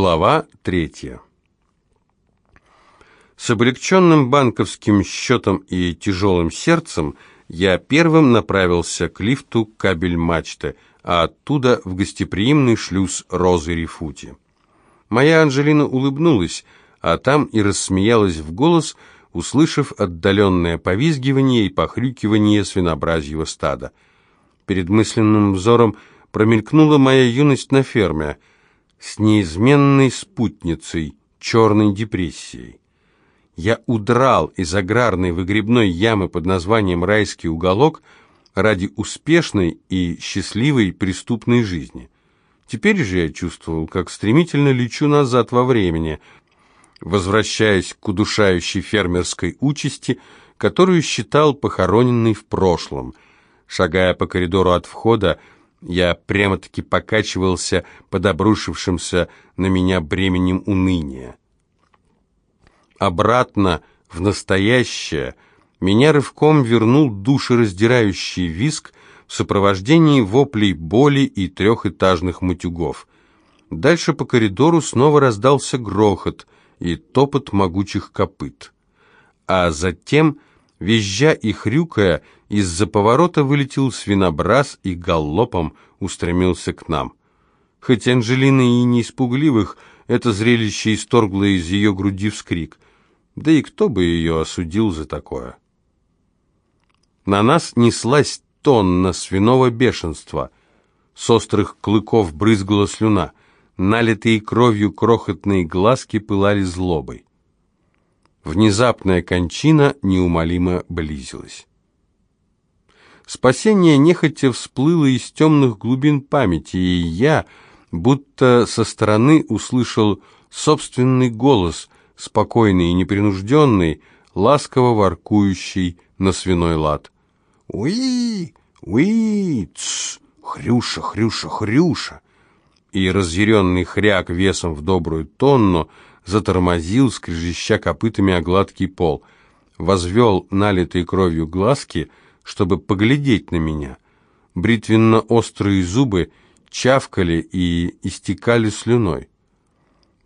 Глава третья. С облегченным банковским счетом и тяжелым сердцем я первым направился к лифту кабель-мачты, а оттуда в гостеприимный шлюз Розы Рифути. Моя Анжелина улыбнулась, а там и рассмеялась в голос, услышав отдаленное повизгивание и похрюкивание свинообразьего стада. Перед мысленным взором промелькнула моя юность на ферме — с неизменной спутницей, черной депрессией. Я удрал из аграрной выгребной ямы под названием «Райский уголок» ради успешной и счастливой преступной жизни. Теперь же я чувствовал, как стремительно лечу назад во времени, возвращаясь к удушающей фермерской участи, которую считал похороненной в прошлом. Шагая по коридору от входа, я прямо-таки покачивался под обрушившимся на меня бременем уныния. Обратно в настоящее меня рывком вернул душераздирающий виск в сопровождении воплей боли и трехэтажных матюгов. Дальше по коридору снова раздался грохот и топот могучих копыт. А затем, визжа и хрюкая, из-за поворота вылетел свинобраз и галлопом устремился к нам. Хоть Анжелина и не испугливых, это зрелище исторгло из ее груди вскрик. Да и кто бы ее осудил за такое? На нас неслась тонна свиного бешенства. С острых клыков брызгала слюна. Налитые кровью крохотные глазки пылали злобой. Внезапная кончина неумолимо близилась. Спасение нехотя всплыло из темных глубин памяти, и я, будто со стороны, услышал собственный голос, спокойный и непринужденный, ласково воркующий на свиной лад. «Уи! Уи! Тс! Хрюша, Хрюша, Хрюша!» И разъяренный хряк весом в добрую тонну затормозил, скрежеща копытами о гладкий пол, возвел налитые кровью глазки — чтобы поглядеть на меня. Бритвенно-острые зубы чавкали и истекали слюной.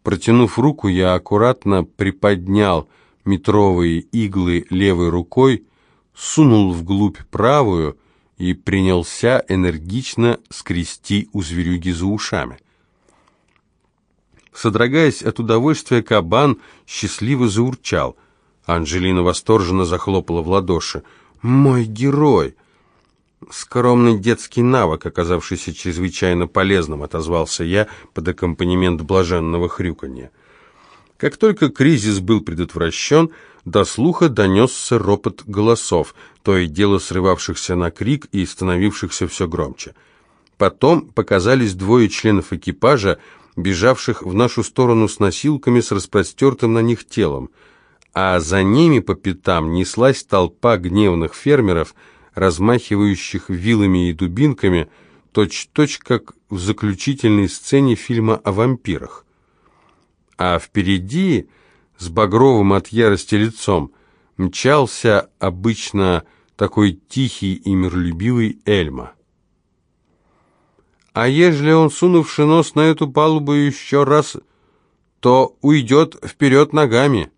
Протянув руку, я аккуратно приподнял метровые иглы левой рукой, сунул вглубь правую и принялся энергично скрести у зверюги за ушами. Содрогаясь от удовольствия, кабан счастливо заурчал. Анжелина восторженно захлопала в ладоши – мой герой!» «Скромный детский навык, оказавшийся чрезвычайно полезным», отозвался я под аккомпанемент блаженного хрюканья. Как только кризис был предотвращен, до слуха донесся ропот голосов, то и дело срывавшихся на крик и становившихся все громче. Потом показались двое членов экипажа, бежавших в нашу сторону с носилками с распростертым на них телом – а за ними по пятам неслась толпа гневных фермеров, размахивающих вилами и дубинками, точь-точь как в заключительной сцене фильма о вампирах. А впереди, с багровым от ярости лицом, мчался обычно такой тихий и миролюбивый Эльма. А ежели он, сунувши нос на эту палубу еще раз, то уйдет вперед ногами.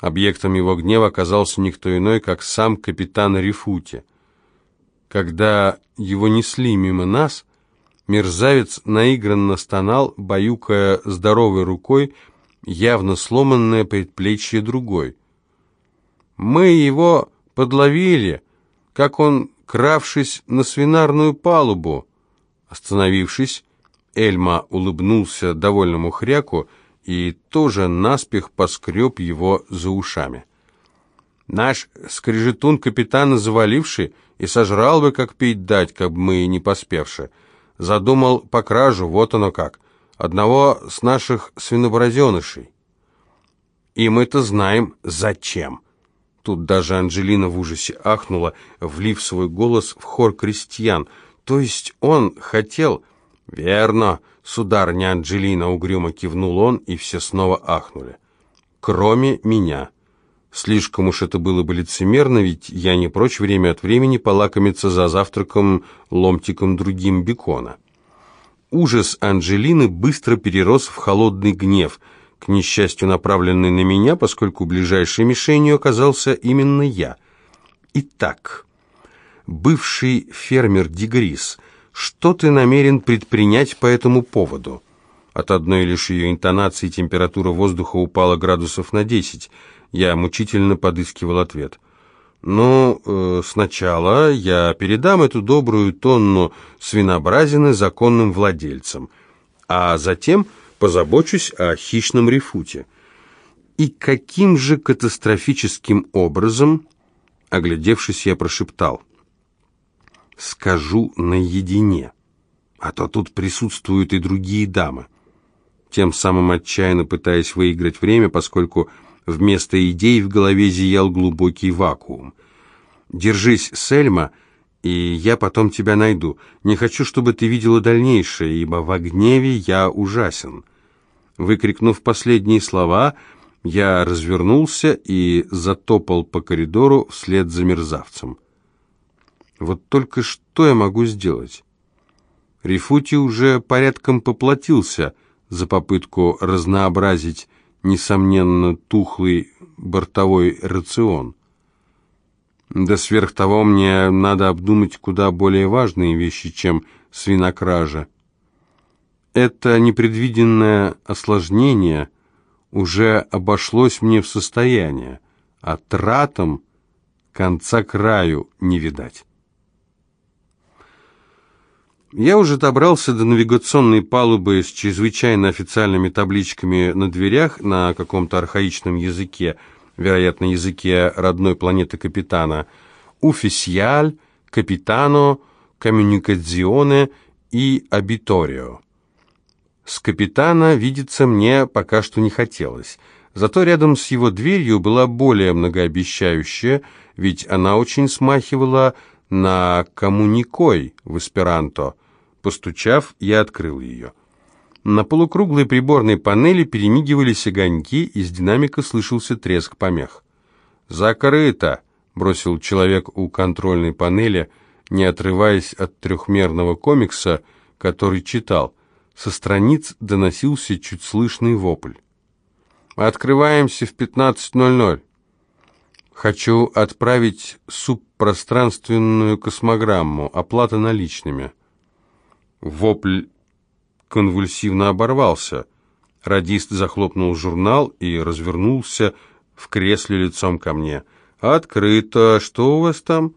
Объектом его гнева оказался никто иной, как сам капитан Рифути. Когда его несли мимо нас, мерзавец наигранно стонал, баюкая здоровой рукой явно сломанное предплечье другой. Мы его подловили, как он, кравшись на свинарную палубу. Остановившись, Эльма улыбнулся довольному хряку и тоже наспех поскреб его за ушами. Наш скрежетун капитана заваливший и сожрал бы, как пить дать, как бы мы не поспевши. Задумал по кражу, вот оно как. Одного с наших свиноборозенышей. И мы-то знаем, зачем. Тут даже Анжелина в ужасе ахнула, влив свой голос в хор крестьян. То есть он хотел... Верно, «Сударыня Анджелина», — угрюмо кивнул он, и все снова ахнули. «Кроме меня». Слишком уж это было бы лицемерно, ведь я не прочь время от времени полакомиться за завтраком ломтиком другим бекона. Ужас Анжелины быстро перерос в холодный гнев, к несчастью направленный на меня, поскольку ближайшей мишенью оказался именно я. Итак, бывший фермер Дигрис, что ты намерен предпринять по этому поводу? От одной лишь ее интонации температура воздуха упала градусов на десять. Я мучительно подыскивал ответ. «Ну, э, сначала я передам эту добрую тонну свинобразины законным владельцам, а затем позабочусь о хищном рефуте». «И каким же катастрофическим образом?» Оглядевшись, я прошептал. «Скажу наедине, а то тут присутствуют и другие дамы» тем самым отчаянно пытаясь выиграть время, поскольку вместо идей в голове зиял глубокий вакуум. «Держись, Сельма, и я потом тебя найду. Не хочу, чтобы ты видела дальнейшее, ибо в гневе я ужасен». Выкрикнув последние слова, я развернулся и затопал по коридору вслед за мерзавцем. Вот только что я могу сделать? Рифути уже порядком поплатился — за попытку разнообразить, несомненно, тухлый бортовой рацион. Да сверх того мне надо обдумать куда более важные вещи, чем свинокража. Это непредвиденное осложнение уже обошлось мне в состояние, а тратам конца краю не видать. Я уже добрался до навигационной палубы с чрезвычайно официальными табличками на дверях на каком-то архаичном языке, вероятно, языке родной планеты капитана. «Уфисиаль», «Капитано», «Коммуникационе» и «Абиторио». С капитана видеться мне пока что не хотелось. Зато рядом с его дверью была более многообещающая, ведь она очень смахивала на коммуникой в эсперанто. Постучав, я открыл ее. На полукруглой приборной панели перемигивались огоньки, из динамика слышался треск помех. «Закрыто!» — бросил человек у контрольной панели, не отрываясь от трехмерного комикса, который читал. Со страниц доносился чуть слышный вопль. «Открываемся в 15.00». Хочу отправить субпространственную космограмму, оплата наличными. Вопль конвульсивно оборвался. Радист захлопнул журнал и развернулся в кресле лицом ко мне. «Открыто. Что у вас там?»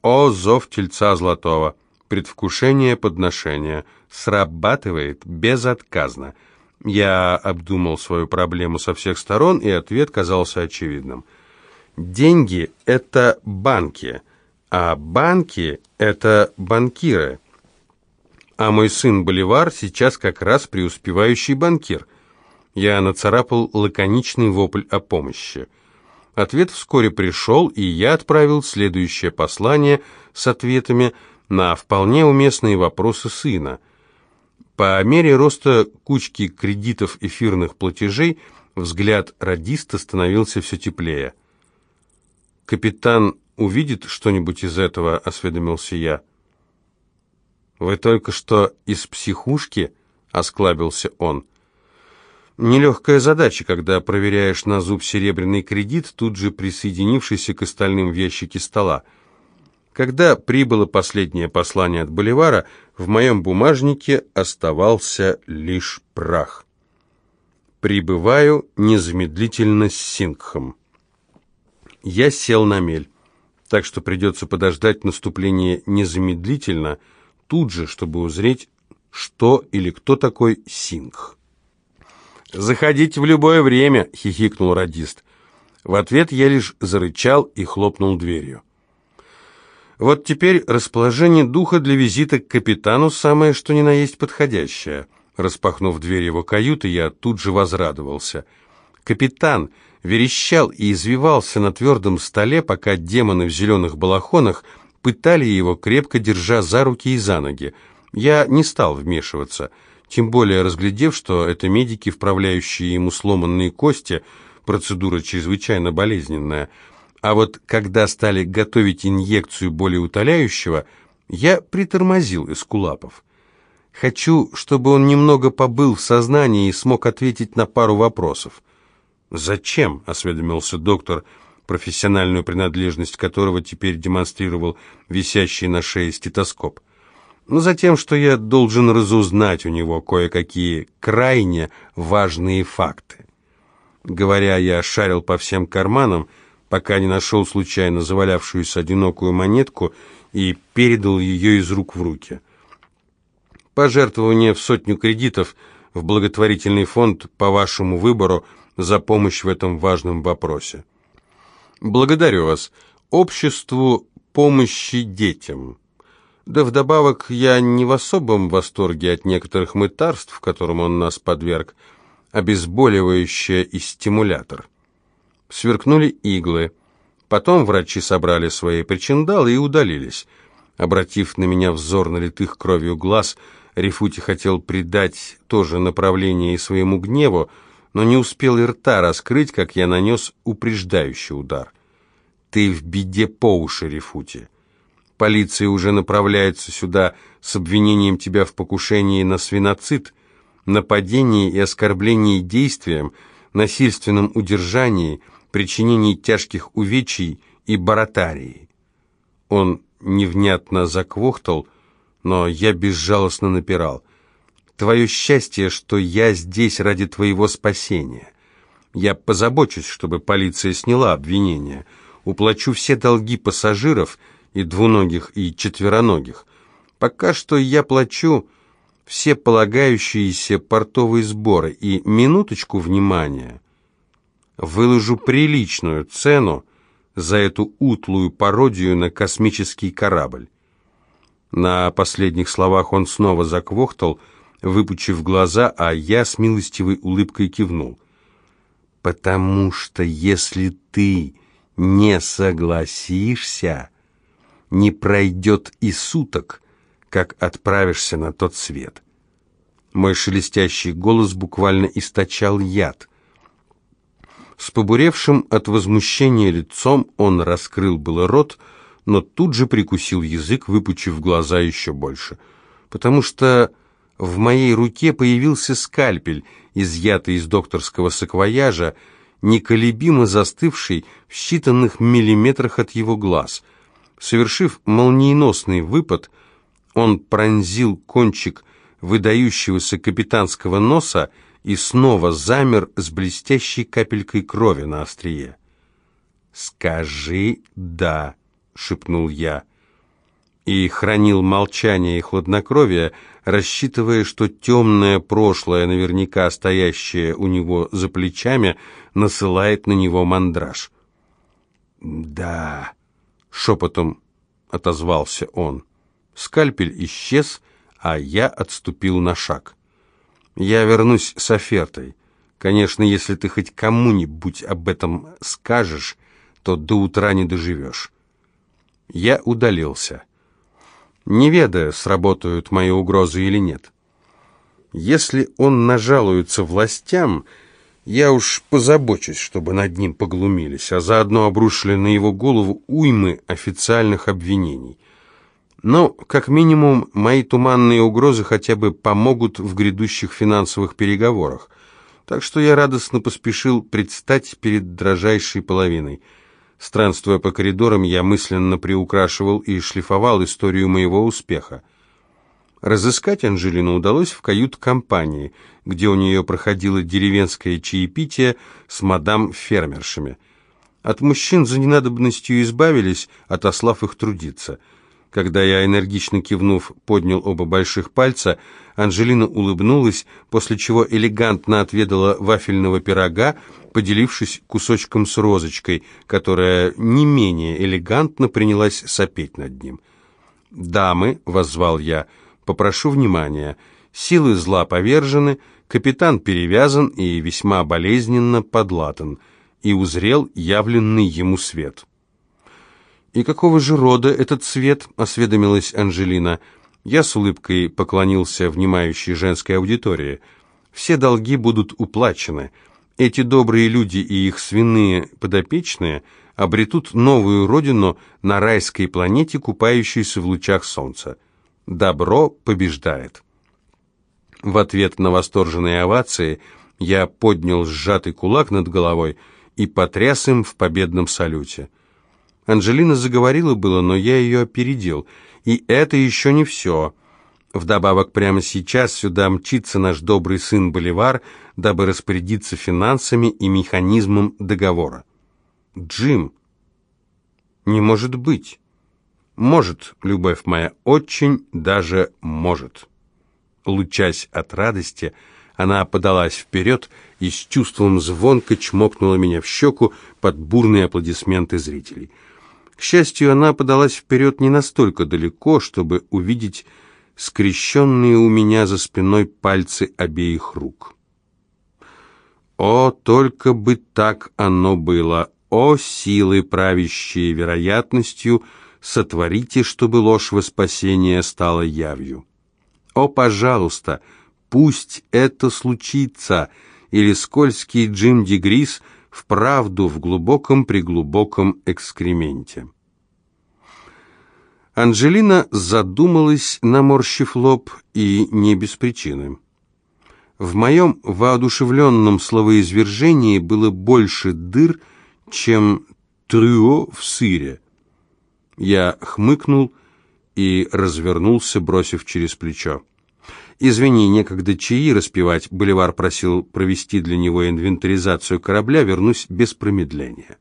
«О, зов тельца золотого. Предвкушение подношения. Срабатывает безотказно». Я обдумал свою проблему со всех сторон, и ответ казался очевидным – Деньги – это банки, а банки – это банкиры. А мой сын Боливар сейчас как раз преуспевающий банкир. Я нацарапал лаконичный вопль о помощи. Ответ вскоре пришел, и я отправил следующее послание с ответами на вполне уместные вопросы сына. По мере роста кучки кредитов эфирных платежей взгляд радиста становился все теплее – «Капитан увидит что-нибудь из этого?» — осведомился я. «Вы только что из психушки?» — осклабился он. Нелегкая задача, когда проверяешь на зуб серебряный кредит, тут же присоединившийся к остальным в ящике стола. Когда прибыло последнее послание от Боливара, в моем бумажнике оставался лишь прах. «Прибываю незамедлительно с Сингхом». Я сел на мель, так что придется подождать наступления незамедлительно, тут же, чтобы узреть, что или кто такой Сингх. «Заходите в любое время», — хихикнул радист. В ответ я лишь зарычал и хлопнул дверью. Вот теперь расположение духа для визита к капитану самое что ни на есть подходящее. Распахнув дверь его каюты, я тут же возрадовался. «Капитан!» Верещал и извивался на твердом столе, пока демоны в зеленых балахонах пытали его, крепко держа за руки и за ноги. Я не стал вмешиваться, тем более разглядев, что это медики, вправляющие ему сломанные кости, процедура чрезвычайно болезненная. А вот когда стали готовить инъекцию более утоляющего, я притормозил Эскулапов. Хочу, чтобы он немного побыл в сознании и смог ответить на пару вопросов». «Зачем?» — осведомился доктор, профессиональную принадлежность которого теперь демонстрировал висящий на шее стетоскоп. «Ну, затем, что я должен разузнать у него кое-какие крайне важные факты». Говоря, я шарил по всем карманам, пока не нашел случайно завалявшуюся одинокую монетку и передал ее из рук в руки. Пожертвование в сотню кредитов в благотворительный фонд по вашему выбору за помощь в этом важном вопросе. Благодарю вас. Обществу помощи детям. Да вдобавок я не в особом восторге от некоторых мытарств, которым он нас подверг, обезболивающее и стимулятор. Сверкнули иглы. Потом врачи собрали свои причиндалы и удалились. Обратив на меня взор налитых кровью глаз, Рифути хотел придать тоже направление и своему гневу, но не успел и рта раскрыть, как я нанес упреждающий удар. «Ты в беде по уши, Рифути. Полиция уже направляется сюда с обвинением тебя в покушении на свиноцид, нападении и оскорблении действием, насильственном удержании, причинении тяжких увечий и баратарии». Он невнятно заквохтал, но я безжалостно напирал. Твое счастье, что я здесь ради твоего спасения. Я позабочусь, чтобы полиция сняла обвинения. Уплачу все долги пассажиров, и двуногих, и четвероногих. Пока что я плачу все полагающиеся портовые сборы, и минуточку внимания. Выложу приличную цену за эту утлую пародию на космический корабль. На последних словах он снова заквохтал, выпучив глаза, а я с милостивой улыбкой кивнул. «Потому что если ты не согласишься, не пройдет и суток, как отправишься на тот свет». Мой шелестящий голос буквально источал яд. С побуревшим от возмущения лицом он раскрыл было рот, но тут же прикусил язык, выпучив глаза еще больше, потому что в моей руке появился скальпель, изъятый из докторского саквояжа, неколебимо застывший в считанных миллиметрах от его глаз. Совершив молниеносный выпад, он пронзил кончик выдающегося капитанского носа и снова замер с блестящей капелькой крови на острие. «Скажи «да», — шепнул я и хранил молчание и хладнокровие, рассчитывая, что темное прошлое, наверняка стоящее у него за плечами, насылает на него мандраж. «Да», — шепотом отозвался он. Скальпель исчез, а я отступил на шаг. «Я вернусь с офертой. Конечно, если ты хоть кому-нибудь об этом скажешь, то до утра не доживешь». Я удалился не ведая, сработают мои угрозы или нет. Если он нажалуется властям, я уж позабочусь, чтобы над ним поглумились, а заодно обрушили на его голову уймы официальных обвинений. Но, как минимум, мои туманные угрозы хотя бы помогут в грядущих финансовых переговорах. Так что я радостно поспешил предстать перед дрожайшей половиной – Странствуя по коридорам, я мысленно приукрашивал и шлифовал историю моего успеха. Разыскать Анжелину удалось в кают-компании, где у нее проходило деревенское чаепитие с мадам-фермершами. От мужчин за ненадобностью избавились, отослав их трудиться – когда я, энергично кивнув, поднял оба больших пальца, Анжелина улыбнулась, после чего элегантно отведала вафельного пирога, поделившись кусочком с розочкой, которая не менее элегантно принялась сопеть над ним. «Дамы», — воззвал я, — «попрошу внимания. Силы зла повержены, капитан перевязан и весьма болезненно подлатан, и узрел явленный ему свет». «И какого же рода этот цвет?» — осведомилась Анжелина. Я с улыбкой поклонился внимающей женской аудитории. «Все долги будут уплачены. Эти добрые люди и их свиные подопечные обретут новую родину на райской планете, купающейся в лучах солнца. Добро побеждает». В ответ на восторженные овации я поднял сжатый кулак над головой и потряс им в победном салюте. Анжелина заговорила было, но я ее опередил. И это еще не все. Вдобавок, прямо сейчас сюда мчится наш добрый сын Боливар, дабы распорядиться финансами и механизмом договора. Джим, не может быть. Может, любовь моя, очень даже может. Лучась от радости, она подалась вперед и с чувством звонко чмокнула меня в щеку под бурные аплодисменты зрителей. К счастью, она подалась вперед не настолько далеко, чтобы увидеть скрещенные у меня за спиной пальцы обеих рук. О, только бы так оно было! О, силы, правящие вероятностью, сотворите, чтобы ложь во спасение стала явью. О, пожалуйста, пусть это случится, или скользкий Джим Дегрис вправду в глубоком-преглубоком экскременте. Анжелина задумалась, наморщив лоб, и не без причины. В моем воодушевленном словоизвержении было больше дыр, чем трюо в сыре. Я хмыкнул и развернулся, бросив через плечо. «Извини, некогда чаи распевать», — Боливар просил провести для него инвентаризацию корабля, вернусь без промедления.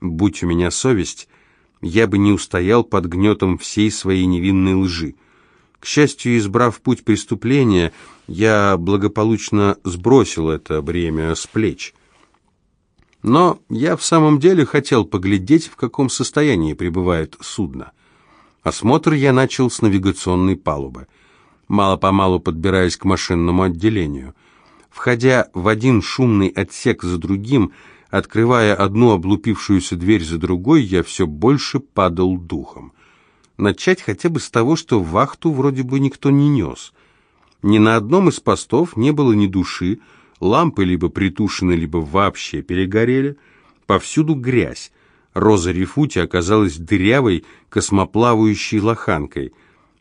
«Будь у меня совесть», я бы не устоял под гнетом всей своей невинной лжи. К счастью, избрав путь преступления, я благополучно сбросил это бремя с плеч. Но я в самом деле хотел поглядеть, в каком состоянии пребывает судно. Осмотр я начал с навигационной палубы, мало-помалу подбираясь к машинному отделению. Входя в один шумный отсек за другим, открывая одну облупившуюся дверь за другой, я все больше падал духом. Начать хотя бы с того, что вахту вроде бы никто не нес. Ни на одном из постов не было ни души, Лампы либо притушены, либо вообще перегорели. Повсюду грязь. Роза Рифути оказалась дырявой, космоплавающей лоханкой.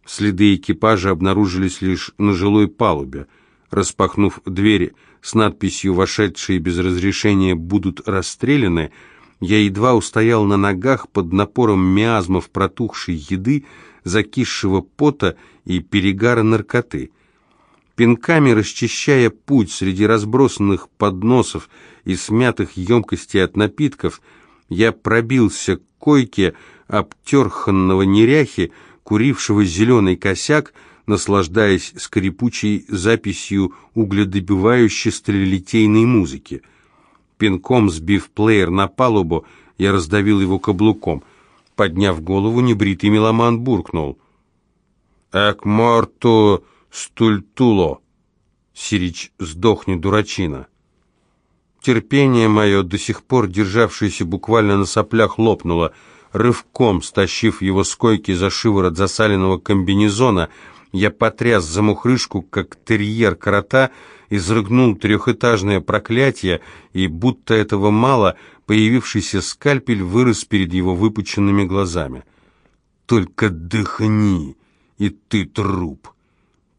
Следы экипажа обнаружились лишь на жилой палубе. Распахнув двери с надписью «Вошедшие без разрешения будут расстреляны», я едва устоял на ногах под напором миазмов протухшей еды, закисшего пота и перегара наркоты пинками расчищая путь среди разбросанных подносов и смятых емкостей от напитков, я пробился к койке обтерханного неряхи, курившего зеленый косяк, наслаждаясь скрипучей записью угледобивающей стрелелитейной музыки. Пинком сбив плеер на палубу, я раздавил его каблуком. Подняв голову, небритый меломан буркнул. «Эк морту стультуло. Сирич, сдохни, дурачина. Терпение мое, до сих пор державшееся буквально на соплях, лопнуло. Рывком, стащив его с койки за шиворот засаленного комбинезона, я потряс за мухрышку, как терьер крота, изрыгнул трехэтажное проклятие, и, будто этого мало, появившийся скальпель вырос перед его выпученными глазами. «Только дыхни, и ты труп!»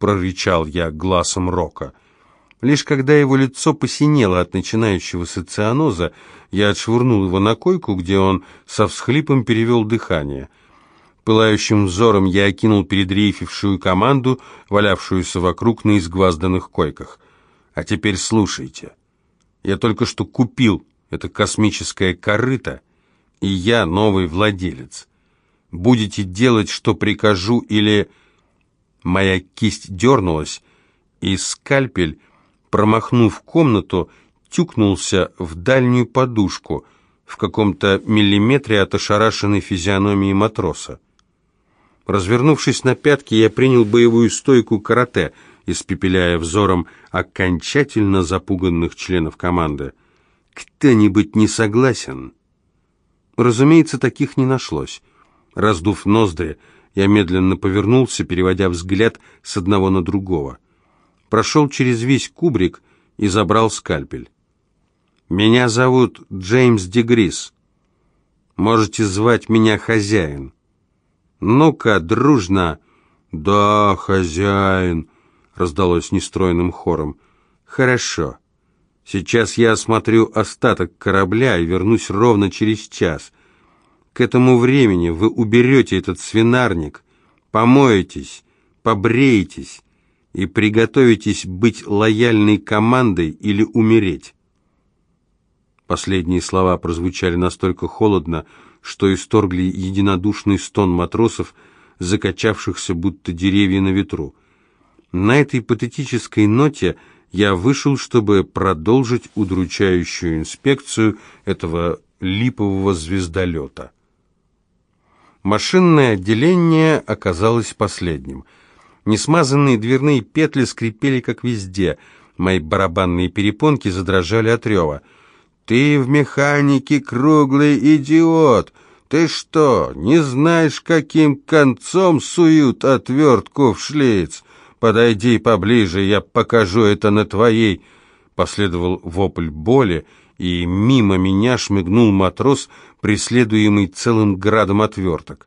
прорычал я глазом Рока. Лишь когда его лицо посинело от начинающегося цианоза, я отшвырнул его на койку, где он со всхлипом перевел дыхание. Пылающим взором я окинул передрейфившую команду, валявшуюся вокруг на изгвазданных койках. А теперь слушайте. Я только что купил это космическое корыто, и я новый владелец. Будете делать, что прикажу, или... Моя кисть дернулась, и скальпель, промахнув комнату, тюкнулся в дальнюю подушку в каком-то миллиметре от ошарашенной физиономии матроса. Развернувшись на пятки, я принял боевую стойку карате, испепеляя взором окончательно запуганных членов команды. «Кто-нибудь не согласен?» Разумеется, таких не нашлось. Раздув ноздри, я медленно повернулся, переводя взгляд с одного на другого. Прошел через весь кубрик и забрал скальпель. «Меня зовут Джеймс Дегрис. Можете звать меня хозяин». «Ну-ка, дружно!» «Да, хозяин!» раздалось нестройным хором. «Хорошо. Сейчас я осмотрю остаток корабля и вернусь ровно через час. К этому времени вы уберете этот свинарник, помоетесь, побреетесь и приготовитесь быть лояльной командой или умереть». Последние слова прозвучали настолько холодно, что исторгли единодушный стон матросов, закачавшихся будто деревья на ветру. На этой патетической ноте я вышел, чтобы продолжить удручающую инспекцию этого липового звездолета. Машинное отделение оказалось последним. Несмазанные дверные петли скрипели, как везде. Мои барабанные перепонки задрожали от рева. «Ты в механике круглый идиот! Ты что, не знаешь, каким концом суют отвертку в шлиц? Подойди поближе, я покажу это на твоей...» Последовал вопль боли, и мимо меня шмыгнул матрос, преследуемый целым градом отверток.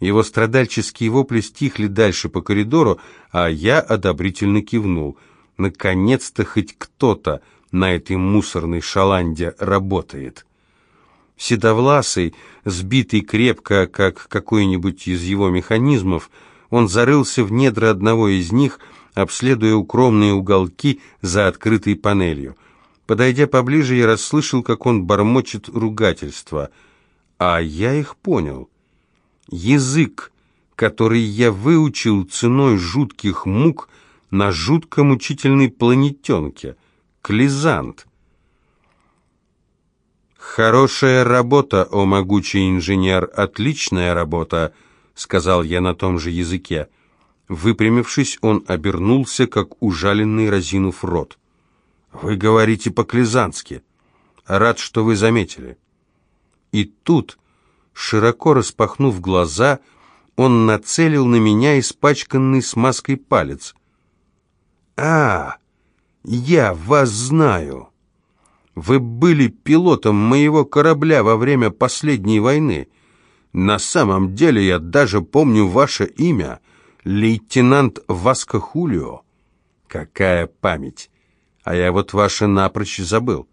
Его страдальческие вопли стихли дальше по коридору, а я одобрительно кивнул. Наконец-то хоть кто-то на этой мусорной шаланде работает. Седовласый, сбитый крепко, как какой-нибудь из его механизмов, он зарылся в недра одного из них, обследуя укромные уголки за открытой панелью. Подойдя поближе, я расслышал, как он бормочет ругательства. А я их понял. Язык, который я выучил ценой жутких мук на жутко мучительной планетенке. Клизант. «Хорошая работа, о могучий инженер, отличная работа», — сказал я на том же языке. Выпрямившись, он обернулся, как ужаленный разинув рот. «Вы говорите по-клизански. Рад, что вы заметили». И тут, широко распахнув глаза, он нацелил на меня испачканный смазкой палец. «А, я вас знаю!» Вы были пилотом моего корабля во время последней войны. На самом деле я даже помню ваше имя, лейтенант Васко Хулио. Какая память! А я вот ваше напрочь забыл.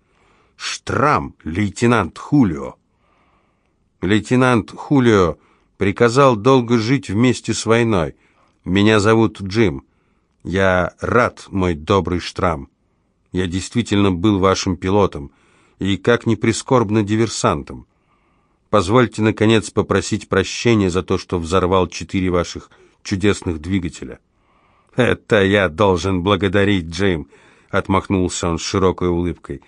Штрам, лейтенант Хулио. Лейтенант Хулио приказал долго жить вместе с войной. Меня зовут Джим. Я рад, мой добрый Штрам. Я действительно был вашим пилотом и, как ни прискорбно, диверсантом. Позвольте, наконец, попросить прощения за то, что взорвал четыре ваших чудесных двигателя». «Это я должен благодарить, Джим», — отмахнулся он с широкой улыбкой.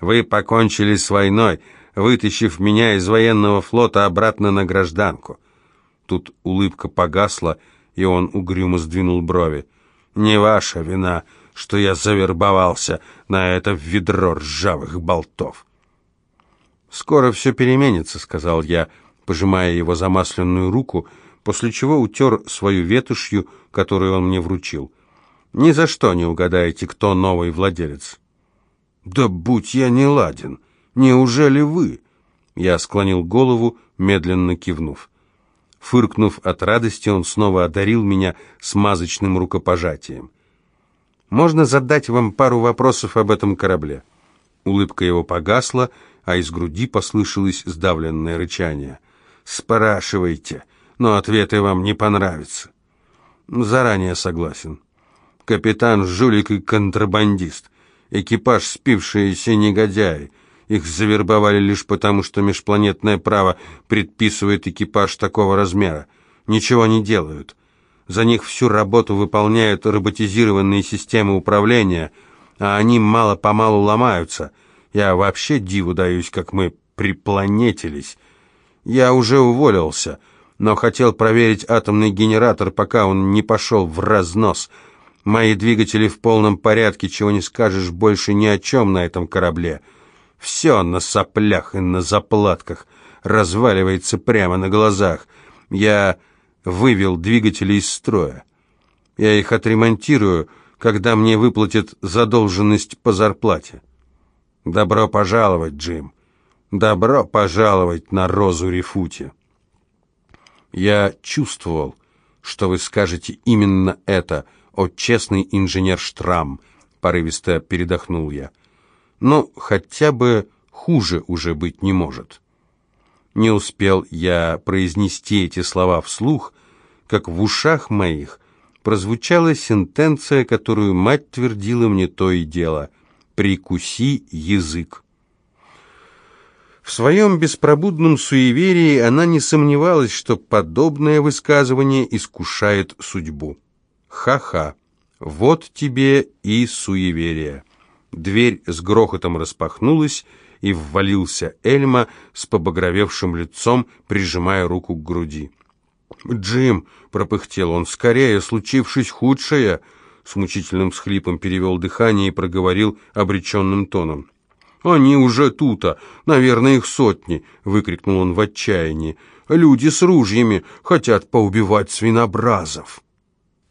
«Вы покончили с войной, вытащив меня из военного флота обратно на гражданку». Тут улыбка погасла, и он угрюмо сдвинул брови. «Не ваша вина», — что я завербовался на это ведро ржавых болтов. «Скоро все переменится», — сказал я, пожимая его замасленную руку, после чего утер свою ветошью, которую он мне вручил. «Ни за что не угадаете, кто новый владелец». «Да будь я не ладен! Неужели вы?» Я склонил голову, медленно кивнув. Фыркнув от радости, он снова одарил меня смазочным рукопожатием. Можно задать вам пару вопросов об этом корабле?» Улыбка его погасла, а из груди послышалось сдавленное рычание. «Спрашивайте, но ответы вам не понравятся». «Заранее согласен. Капитан жулик и контрабандист. Экипаж спившиеся негодяи. Их завербовали лишь потому, что межпланетное право предписывает экипаж такого размера. Ничего не делают. За них всю работу выполняют роботизированные системы управления, а они мало-помалу ломаются. Я вообще диву даюсь, как мы припланетились. Я уже уволился, но хотел проверить атомный генератор, пока он не пошел в разнос. Мои двигатели в полном порядке, чего не скажешь больше ни о чем на этом корабле. Все на соплях и на заплатках, разваливается прямо на глазах. Я вывел двигатели из строя. Я их отремонтирую, когда мне выплатят задолженность по зарплате. Добро пожаловать, Джим. Добро пожаловать на Розу Рифути. Я чувствовал, что вы скажете именно это, о честный инженер Штрам!» — порывисто передохнул я. «Но хотя бы хуже уже быть не может». Не успел я произнести эти слова вслух, как в ушах моих прозвучала сентенция, которую мать твердила мне то и дело «Прикуси язык». В своем беспробудном суеверии она не сомневалась, что подобное высказывание искушает судьбу. Ха-ха, вот тебе и суеверие. Дверь с грохотом распахнулась, и ввалился Эльма с побагровевшим лицом, прижимая руку к груди. «Джим!» — пропыхтел он. «Скорее, случившись худшее!» С мучительным схлипом перевел дыхание и проговорил обреченным тоном. «Они уже тута, наверное, их сотни!» — выкрикнул он в отчаянии. «Люди с ружьями хотят поубивать свинобразов!»